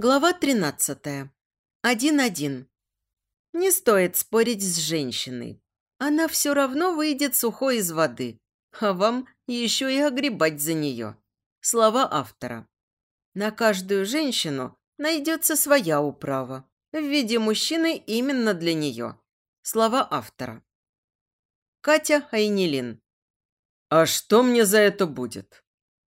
Глава 13. Один-один. Не стоит спорить с женщиной. Она все равно выйдет сухой из воды, а вам еще и огребать за нее. Слова автора. На каждую женщину найдется своя управа в виде мужчины именно для нее. Слова автора. Катя Айнилин. «А что мне за это будет?»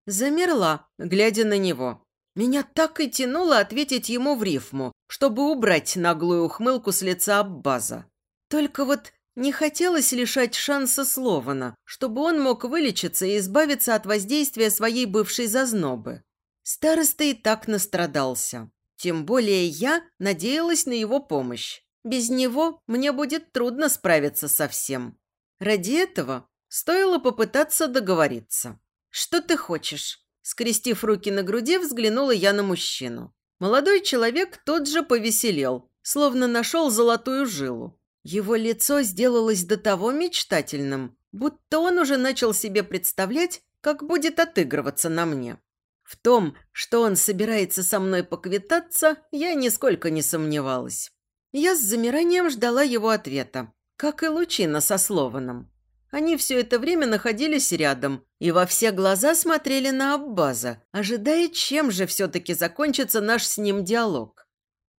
Замерла, глядя на него. Меня так и тянуло ответить ему в рифму, чтобы убрать наглую ухмылку с лица Аббаза. Только вот не хотелось лишать шанса Слована, чтобы он мог вылечиться и избавиться от воздействия своей бывшей зазнобы. Староста и так настрадался. Тем более я надеялась на его помощь. Без него мне будет трудно справиться со всем. Ради этого стоило попытаться договориться. «Что ты хочешь?» Скрестив руки на груди, взглянула я на мужчину. Молодой человек тот же повеселел, словно нашел золотую жилу. Его лицо сделалось до того мечтательным, будто он уже начал себе представлять, как будет отыгрываться на мне. В том, что он собирается со мной поквитаться, я нисколько не сомневалась. Я с замиранием ждала его ответа, как и Лучина со Слованом. Они все это время находились рядом и во все глаза смотрели на Аббаза, ожидая, чем же все-таки закончится наш с ним диалог.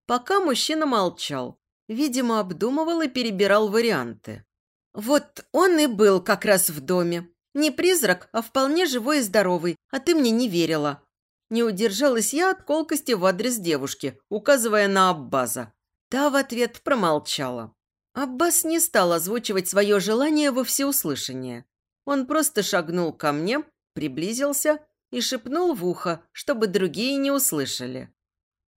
Пока мужчина молчал, видимо, обдумывал и перебирал варианты. «Вот он и был как раз в доме. Не призрак, а вполне живой и здоровый, а ты мне не верила». Не удержалась я от колкости в адрес девушки, указывая на Аббаза. Та в ответ промолчала. Аббас не стал озвучивать свое желание во всеуслышание. Он просто шагнул ко мне, приблизился и шепнул в ухо, чтобы другие не услышали.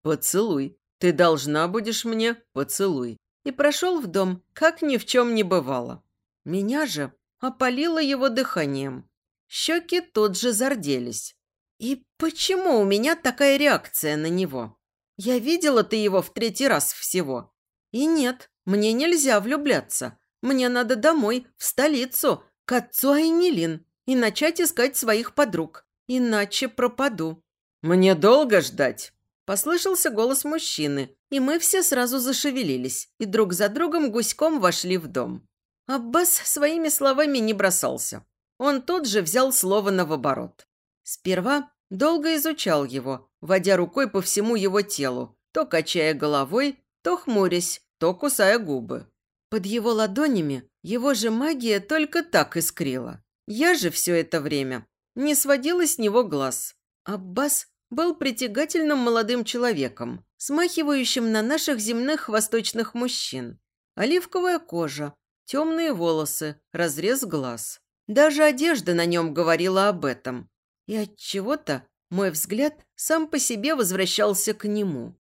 «Поцелуй. Ты должна будешь мне поцелуй». И прошел в дом, как ни в чем не бывало. Меня же опалило его дыханием. Щеки тут же зарделись. И почему у меня такая реакция на него? Я видела ты его в третий раз всего. И нет, мне нельзя влюбляться. Мне надо домой, в столицу, к отцу Айнилин, и начать искать своих подруг. Иначе пропаду». «Мне долго ждать?» Послышался голос мужчины, и мы все сразу зашевелились и друг за другом гуськом вошли в дом. Аббас своими словами не бросался. Он тут же взял слово на оборот. Сперва долго изучал его, водя рукой по всему его телу, то качая головой, то хмурясь, то кусая губы. Под его ладонями его же магия только так искрила. Я же все это время не сводила с него глаз. Аббас был притягательным молодым человеком, смахивающим на наших земных восточных мужчин. Оливковая кожа, темные волосы, разрез глаз. Даже одежда на нем говорила об этом. И от чего-то мой взгляд сам по себе возвращался к нему.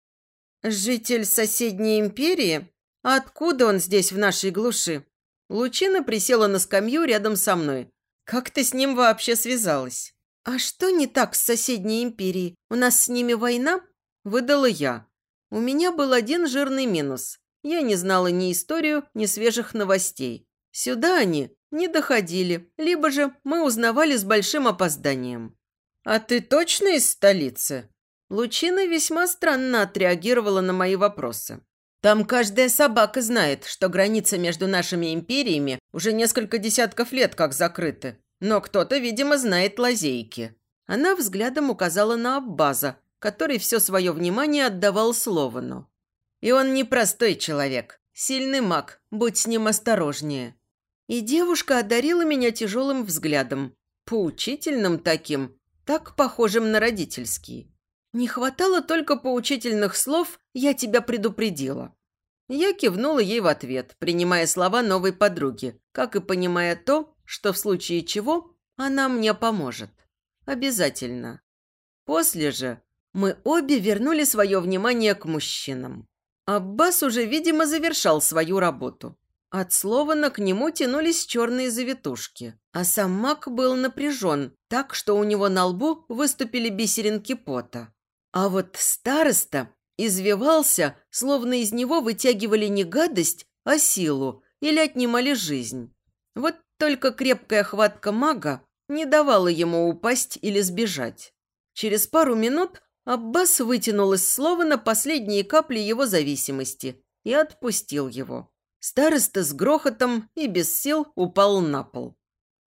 «Житель соседней империи? откуда он здесь, в нашей глуши?» Лучина присела на скамью рядом со мной. «Как ты с ним вообще связалась?» «А что не так с соседней империей? У нас с ними война?» Выдала я. У меня был один жирный минус. Я не знала ни историю, ни свежих новостей. Сюда они не доходили, либо же мы узнавали с большим опозданием. «А ты точно из столицы?» Лучина весьма странно отреагировала на мои вопросы. Там каждая собака знает, что граница между нашими империями уже несколько десятков лет как закрыты. Но кто-то, видимо, знает лазейки. Она взглядом указала на Аббаза, который все свое внимание отдавал Словану. И он непростой человек, сильный маг, будь с ним осторожнее. И девушка одарила меня тяжелым взглядом, поучительным таким, так похожим на родительский. Не хватало только поучительных слов «я тебя предупредила». Я кивнула ей в ответ, принимая слова новой подруги, как и понимая то, что в случае чего она мне поможет. Обязательно. После же мы обе вернули свое внимание к мужчинам. Аббас уже, видимо, завершал свою работу. От слова на к нему тянулись черные завитушки, а сам маг был напряжен, так что у него на лбу выступили бисеринки пота. А вот староста извивался, словно из него вытягивали не гадость, а силу или отнимали жизнь. Вот только крепкая хватка мага не давала ему упасть или сбежать. Через пару минут Аббас вытянул из слова на последние капли его зависимости и отпустил его. Староста с грохотом и без сил упал на пол.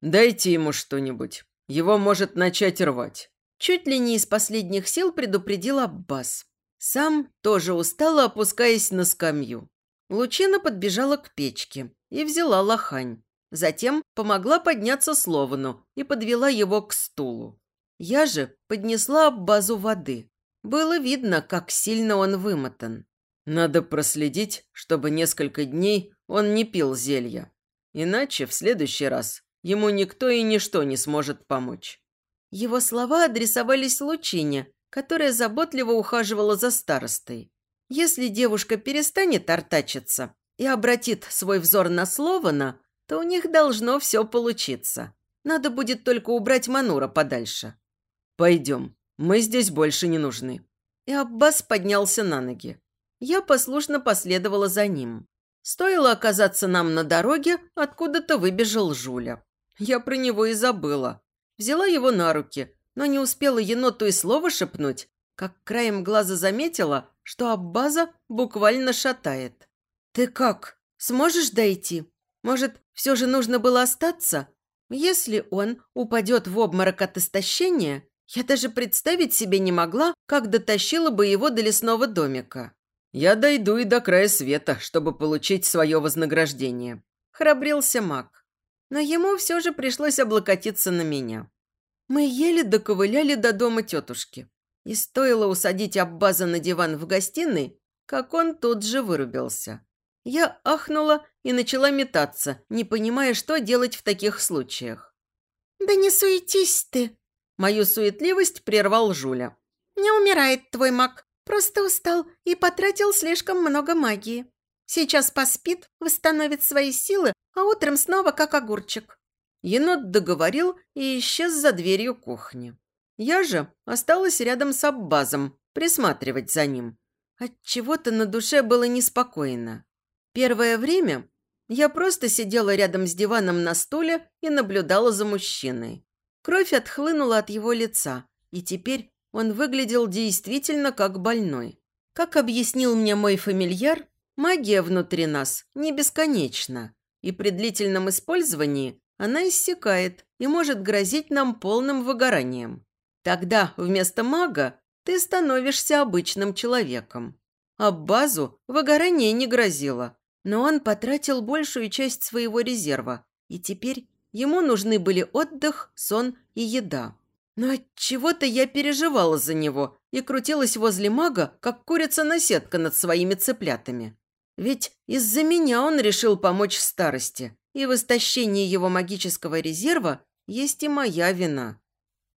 «Дайте ему что-нибудь. Его может начать рвать». Чуть ли не из последних сил предупредил Аббас. Сам тоже устало опускаясь на скамью. Лучина подбежала к печке и взяла лохань. Затем помогла подняться Словану и подвела его к стулу. Я же поднесла базу воды. Было видно, как сильно он вымотан. Надо проследить, чтобы несколько дней он не пил зелья. Иначе в следующий раз ему никто и ничто не сможет помочь. Его слова адресовались Лучине, которая заботливо ухаживала за старостой. Если девушка перестанет артачиться и обратит свой взор на Слована, то у них должно все получиться. Надо будет только убрать Манура подальше. «Пойдем, мы здесь больше не нужны». И Аббас поднялся на ноги. Я послушно последовала за ним. Стоило оказаться нам на дороге, откуда-то выбежал Жуля. Я про него и забыла. Взяла его на руки, но не успела еноту и слова шепнуть, как краем глаза заметила, что Аббаза буквально шатает. «Ты как? Сможешь дойти? Может, все же нужно было остаться? Если он упадет в обморок от истощения, я даже представить себе не могла, как дотащила бы его до лесного домика». «Я дойду и до края света, чтобы получить свое вознаграждение», – храбрился маг. Но ему все же пришлось облокотиться на меня. Мы еле доковыляли до дома тетушки. И стоило усадить Аббаза на диван в гостиной, как он тут же вырубился. Я ахнула и начала метаться, не понимая, что делать в таких случаях. «Да не суетись ты!» Мою суетливость прервал Жуля. «Не умирает твой маг, просто устал и потратил слишком много магии. Сейчас поспит, восстановит свои силы, а утром снова как огурчик». Енот договорил и исчез за дверью кухни. Я же осталась рядом с Аббазом, присматривать за ним. От чего то на душе было неспокойно. Первое время я просто сидела рядом с диваном на стуле и наблюдала за мужчиной. Кровь отхлынула от его лица, и теперь он выглядел действительно как больной. Как объяснил мне мой фамильяр, магия внутри нас не бесконечна, и при длительном использовании она иссякает и может грозить нам полным выгоранием. Тогда вместо мага ты становишься обычным человеком. А базу выгорание не грозило, но он потратил большую часть своего резерва, и теперь ему нужны были отдых, сон и еда. Но от чего-то я переживала за него и крутилась возле мага, как курица-наседка над своими цыплятами. Ведь из-за меня он решил помочь старости, и в истощении его магического резерва есть и моя вина.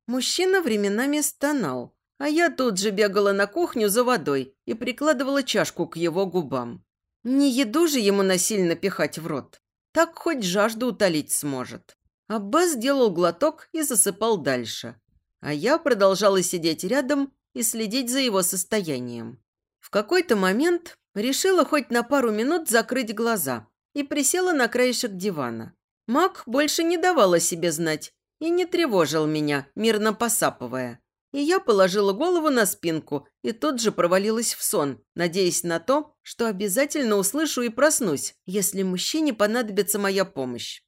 Мужчина временами стонал, а я тут же бегала на кухню за водой и прикладывала чашку к его губам. Не еду же ему насильно пихать в рот. Так хоть жажду утолить сможет. Аббас сделал глоток и засыпал дальше. А я продолжала сидеть рядом и следить за его состоянием. В какой-то момент решила хоть на пару минут закрыть глаза и присела на краешек дивана. Мак больше не давал о себе знать и не тревожил меня, мирно посапывая. И я положила голову на спинку и тут же провалилась в сон, надеясь на то, что обязательно услышу и проснусь, если мужчине понадобится моя помощь.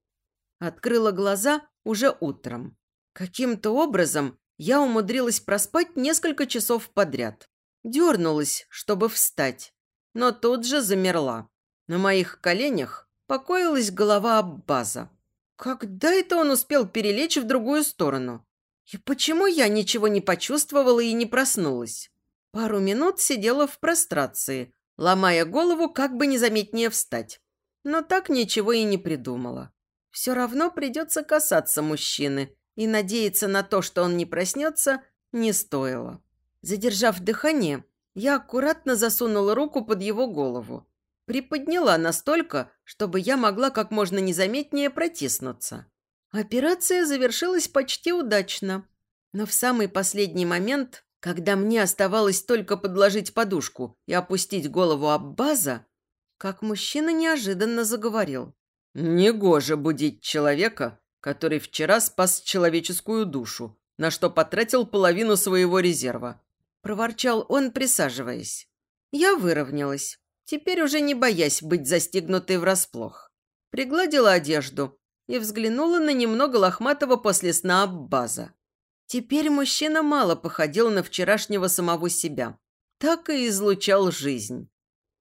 Открыла глаза уже утром. Каким-то образом я умудрилась проспать несколько часов подряд. Дернулась, чтобы встать, но тут же замерла. На моих коленях покоилась голова Аббаза. Когда это он успел перелечь в другую сторону? И почему я ничего не почувствовала и не проснулась? Пару минут сидела в прострации, ломая голову, как бы незаметнее встать. Но так ничего и не придумала. Все равно придется касаться мужчины, и надеяться на то, что он не проснется, не стоило. Задержав дыхание, я аккуратно засунула руку под его голову Приподняла настолько, чтобы я могла как можно незаметнее протиснуться. Операция завершилась почти удачно. Но в самый последний момент, когда мне оставалось только подложить подушку и опустить голову об база, как мужчина неожиданно заговорил. «Негоже будить человека, который вчера спас человеческую душу, на что потратил половину своего резерва. – проворчал он, присаживаясь. Я выровнялась, теперь уже не боясь быть застигнутой врасплох. Пригладила одежду и взглянула на немного лохматого после сна Аббаза. Теперь мужчина мало походил на вчерашнего самого себя. Так и излучал жизнь.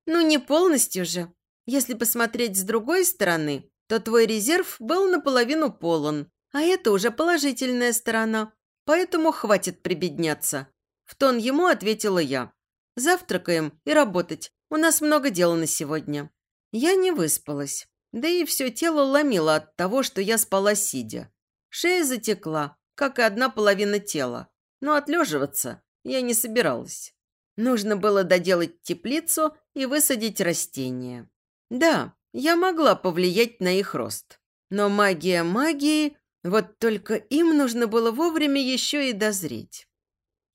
Ну, не полностью же. Если посмотреть с другой стороны, то твой резерв был наполовину полон, а это уже положительная сторона. Поэтому хватит прибедняться. В тон ему ответила я. Завтракаем и работать. У нас много дел на сегодня. Я не выспалась. Да и все тело ломило от того, что я спала сидя. Шея затекла, как и одна половина тела. Но отлеживаться я не собиралась. Нужно было доделать теплицу и высадить растения. Да, я могла повлиять на их рост. Но магия магии, вот только им нужно было вовремя еще и дозреть.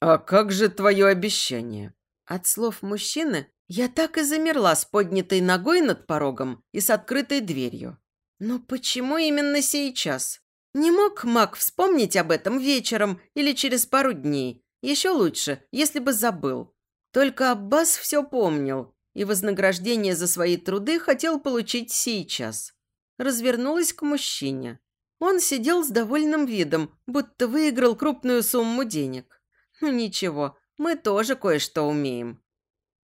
«А как же твое обещание?» От слов мужчины я так и замерла с поднятой ногой над порогом и с открытой дверью. Но почему именно сейчас? Не мог маг вспомнить об этом вечером или через пару дней. Еще лучше, если бы забыл. Только Аббас все помнил и вознаграждение за свои труды хотел получить сейчас. Развернулась к мужчине. Он сидел с довольным видом, будто выиграл крупную сумму денег. Ну ничего, мы тоже кое-что умеем.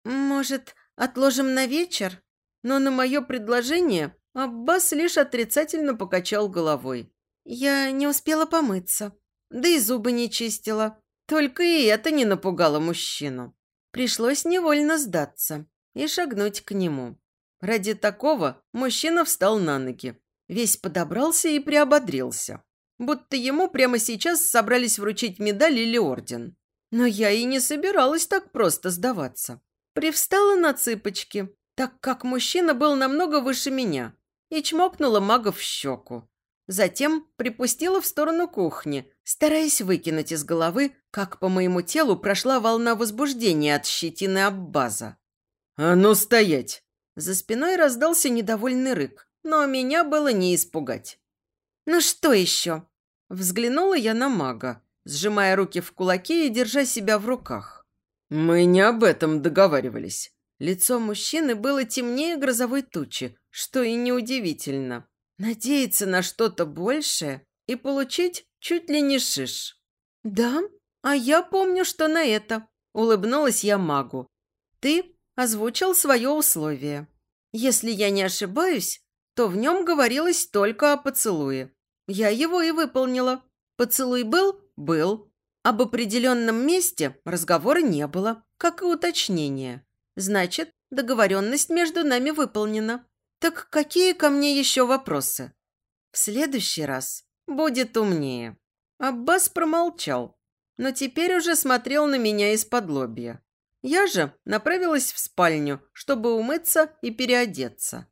Может, отложим на вечер? Но на мое предложение Аббас лишь отрицательно покачал головой. Я не успела помыться, да и зубы не чистила. Только и это не напугало мужчину. Пришлось невольно сдаться и шагнуть к нему. Ради такого мужчина встал на ноги, весь подобрался и приободрился. Будто ему прямо сейчас собрались вручить медаль или орден. Но я и не собиралась так просто сдаваться. Привстала на цыпочки, так как мужчина был намного выше меня, и чмокнула мага в щеку. Затем припустила в сторону кухни, стараясь выкинуть из головы, как по моему телу прошла волна возбуждения от щетины Аббаза. «А ну стоять!» За спиной раздался недовольный рык, но меня было не испугать. «Ну что еще?» Взглянула я на мага, сжимая руки в кулаки и держа себя в руках. «Мы не об этом договаривались». Лицо мужчины было темнее грозовой тучи, что и неудивительно. Надеяться на что-то большее и получить чуть ли не шиш. «Да, а я помню, что на это», – улыбнулась я магу. «Ты озвучил свое условие. Если я не ошибаюсь, то в нем говорилось только о поцелуе. Я его и выполнила. Поцелуй был? Был. Об определенном месте разговора не было, как и уточнения. Значит, договоренность между нами выполнена. Так какие ко мне еще вопросы? В следующий раз будет умнее. Аббас промолчал, но теперь уже смотрел на меня из-под лобья. Я же направилась в спальню, чтобы умыться и переодеться.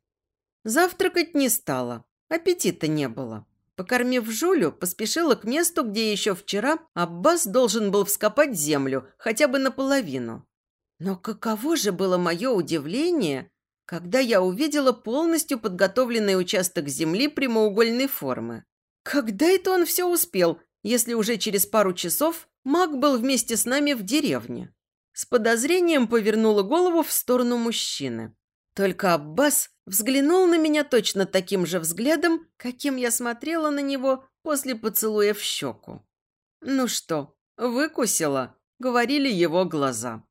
Завтракать не стала, аппетита не было. Покормив Жулю, поспешила к месту, где еще вчера Аббас должен был вскопать землю хотя бы наполовину. Но каково же было мое удивление, когда я увидела полностью подготовленный участок земли прямоугольной формы. Когда это он все успел, если уже через пару часов маг был вместе с нами в деревне? С подозрением повернула голову в сторону мужчины. Только Аббас взглянул на меня точно таким же взглядом, каким я смотрела на него после поцелуя в щеку. «Ну что, выкусила?» – говорили его глаза.